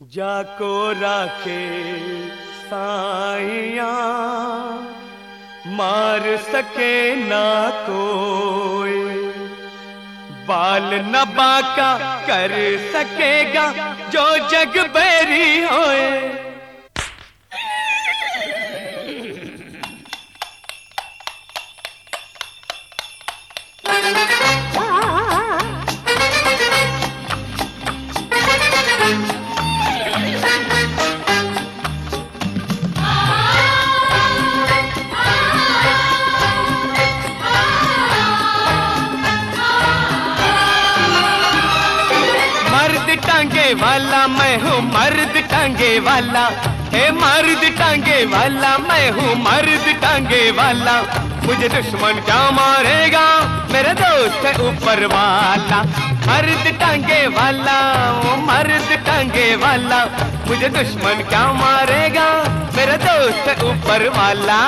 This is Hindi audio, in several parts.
जाको राखे साइया मार सके ना कोई। बाल न बाका कर सकेगा जो जग बैरी होए। वाला, मैं हूँ मर्द टांगे वाला। हे मर्द टांगे वाला, मैं हूँ मर्द टांगे वाला। मुझे दुश्मन क्या मारेगा? मेरे दोस्त है ऊपर वाला। मर्द टांगे वाला वो मर्द टांगे वाला। मुझे दुश्मन क्या मारेगा? मेरा दोस्त ऊपर वाला।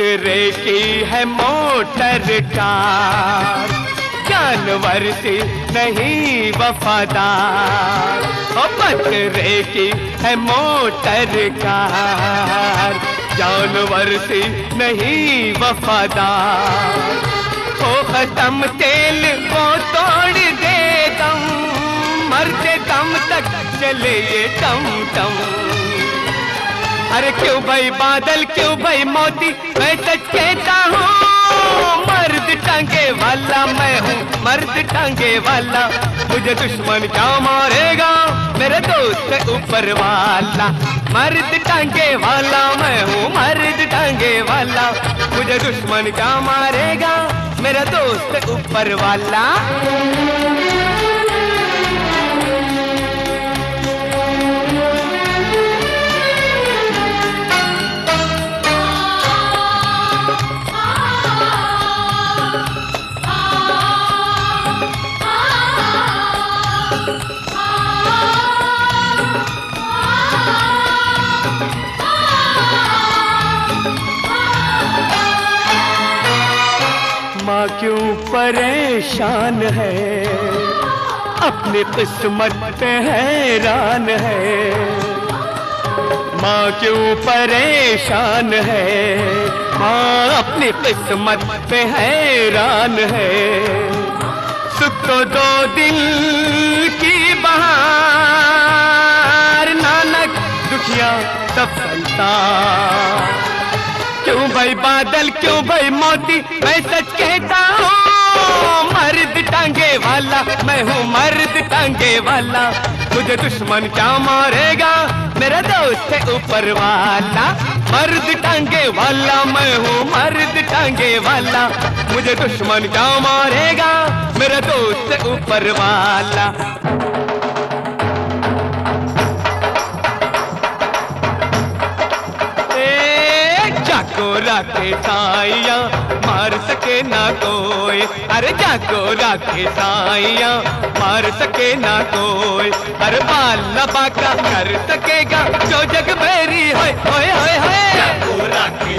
पतरे की है मोटर कार। जानवर से नहीं वफादार। पतरे की है मोटर कार। जानवर से नहीं वफादार। ओ खत्म तेल वो तोड़ दे दम। मरते दम तक चले ये टम टम अरे क्यों भाई बादल, क्यों भाई मोती? मैं सच कहता हूँ, मर्द टांगे वाला मैं हूँ, मर्द टांगे वाला। मुझे दुश्मन क्या मारेगा? मेरे दोस्त ऊपर वाला। मर्द टांगे वाला मैं हूँ, मर्द टांगे वाला। मुझे दुश्मन क्या मारेगा? मेरा दोस्त ऊपर वाला। क्यों परेशान है? अपनी किस्मत पे हैरान है। माँ क्यों परेशान है? माँ अपनी किस्मत पे हैरान है। सुख तो दो दिल की बहार, नानक दुखिया सफलता। क्यों भाई बादल, क्यों भाई मोती? मैं सच कहता हूँ, मर्द टांगे वाला, मैं हूँ मर्द टांगे वाला। मुझे दुश्मन क्या मारेगा? मेरा दोस्त है ऊपर वाला। मर्द टांगे वाला, मैं हूँ मर्द टांगे वाला। मुझे दुश्मन क्या मारेगा? मेरा दोस्त ऊपर वाला। जाको के साइया मार सके ना कोई। अरे जाको राखे साइया मार सके ना कोई। अरे बाल लबाका कर सकेगा, जो जग मेरी होए होए होए होए। जाको राखे